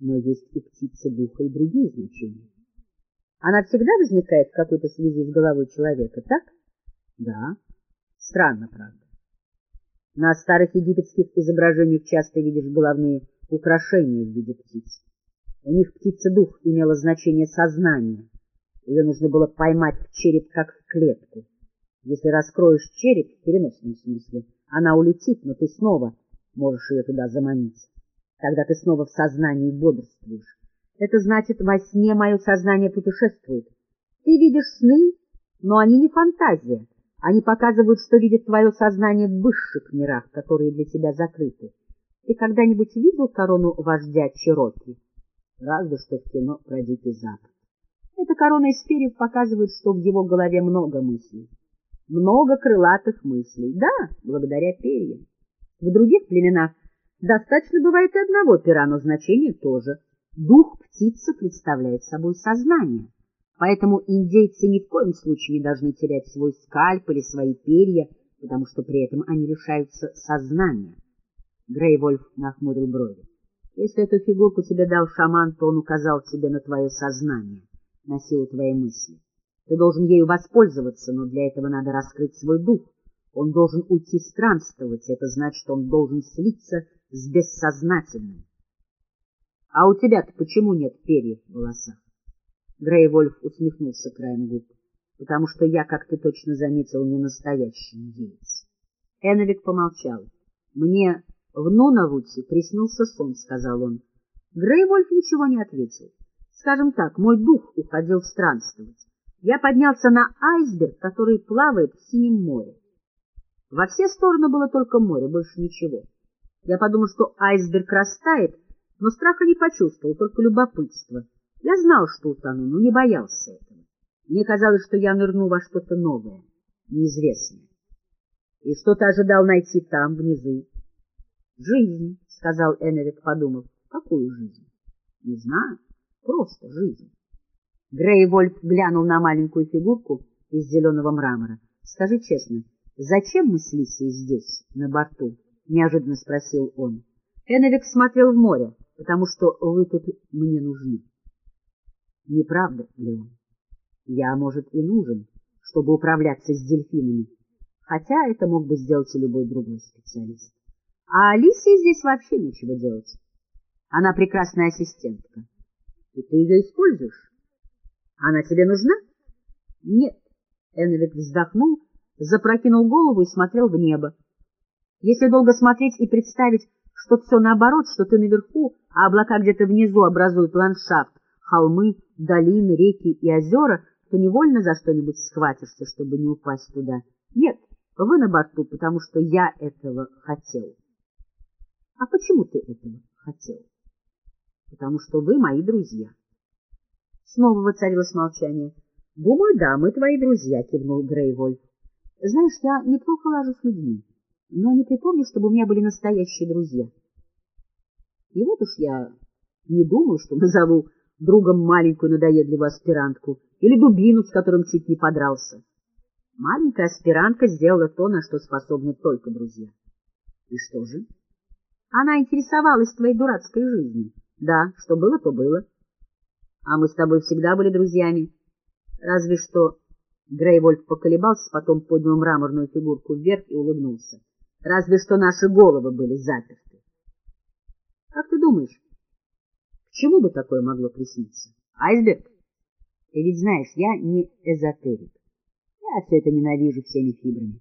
Но есть у птицы духа и другие значения. Она всегда возникает в какой-то связи с головой человека, так? Да. Странно, правда. На старых египетских изображениях часто видишь головные украшения в виде птиц. У них птица-дух имела значение сознания. Ее нужно было поймать в череп, как в клетку. Если раскроешь череп, в переносном смысле, она улетит, но ты снова можешь ее туда заманить. Тогда ты снова в сознании бодрствуешь. Это значит, во сне мое сознание путешествует. Ты видишь сны, но они не фантазия. Они показывают, что видит твое сознание в высших мирах, которые для тебя закрыты. Ты когда-нибудь видел корону вождя Чироки? Разве что в кино про Дикий Запад. Эта корона из перьев показывает, что в его голове много мыслей. Много крылатых мыслей. Да, благодаря перьям. В других племенах достаточно бывает и одного пера, но значение тоже. Дух птицы представляет собой сознание. Поэтому индейцы ни в коем случае не должны терять свой скальп или свои перья, потому что при этом они лишаются сознания. Грейвольф нахмурил брови. Если эту фигурку тебе дал шаман, то он указал тебе на твое сознание, на силу твоей мысли. Ты должен ею воспользоваться, но для этого надо раскрыть свой дух. Он должен уйти странствовать, это значит, он должен слиться с бессознательным. — А у тебя-то почему нет перьев в волосах? Грейвольф усмехнулся краем губ. — Потому что я, как ты точно заметил, не настоящий индеец. Эновик помолчал. — Мне в Нунавуте приснился сон, — сказал он. Грейвольф ничего не ответил. Скажем так, мой дух уходил странствовать. Я поднялся на айсберг, который плавает в синем море. Во все стороны было только море, больше ничего. Я подумал, что айсберг растает, но страха не почувствовал, только любопытство. Я знал, что утону, но не боялся этого. Мне казалось, что я нырну во что-то новое, неизвестное. И что ты ожидал найти там, внизу? — Жизнь, — сказал Эннерик, подумав. — Какую жизнь? — Не знаю, просто жизнь. Грейвольф глянул на маленькую фигурку из зеленого мрамора. — Скажи честно, зачем мы с Лисией здесь, на борту? — неожиданно спросил он. Эннерик смотрел в море, потому что вы тут мне нужны. Не правда ли он? Я, может, и нужен, чтобы управляться с дельфинами, хотя это мог бы сделать и любой другой специалист. А Алисе здесь вообще нечего делать. Она прекрасная ассистентка. И ты ее используешь? Она тебе нужна? Нет. Энвик вздохнул, запрокинул голову и смотрел в небо. Если долго смотреть и представить, что все наоборот, что ты наверху, а облака где-то внизу образуют ландшафт, холмы, долины, реки и озера, то невольно за что-нибудь схватишься, чтобы не упасть туда. Нет, вы на борту, потому что я этого хотел. А почему ты этого хотел? Потому что вы мои друзья. Снова воцарилось молчание. Думаю, да, мы твои друзья, кивнул Грейвольф. Знаешь, я неплохо лажу с людьми, но не припомню, чтобы у меня были настоящие друзья. И вот уж я не думаю, что назову другом маленькую надоедливую аспирантку или дубину, с которым чуть не подрался. Маленькая аспирантка сделала то, на что способны только друзья. И что же? Она интересовалась твоей дурацкой жизнью. Да, что было, то было. А мы с тобой всегда были друзьями. Разве что... Грейвольф поколебался, потом поднял мраморную фигурку вверх и улыбнулся. Разве что наши головы были заперты. Как ты думаешь, чему бы такое могло присниться? Айсберг? Ты ведь знаешь, я не эзотерик. Я все это ненавижу всеми фибрами.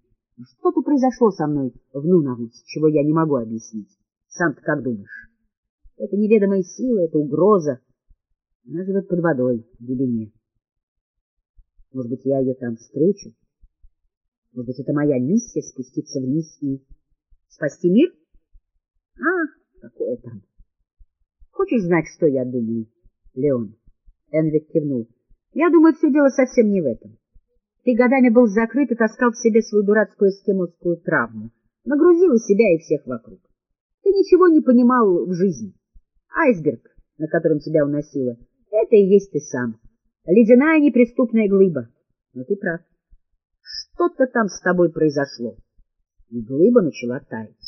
Что-то произошло со мной в Нунавуте, чего я не могу объяснить. Сам-то как думаешь? Это неведомая сила, это угроза. Она живет под водой, в глубине. Может быть, я ее там встречу? Может быть, это моя миссия — спуститься вниз и спасти мир? А, какое там. Хочешь знать, что я думаю, Леон? Энрик кивнул. Я думаю, все дело совсем не в этом. Ты годами был закрыт и таскал в себе свою дурацкую эскимосскую травму. Нагрузил и себя, и всех вокруг. Ты ничего не понимал в жизни. Айсберг, на котором тебя уносило, это и есть ты сам. Ледяная неприступная глыба. Но ты прав. Что-то там с тобой произошло. И глыба начала таять.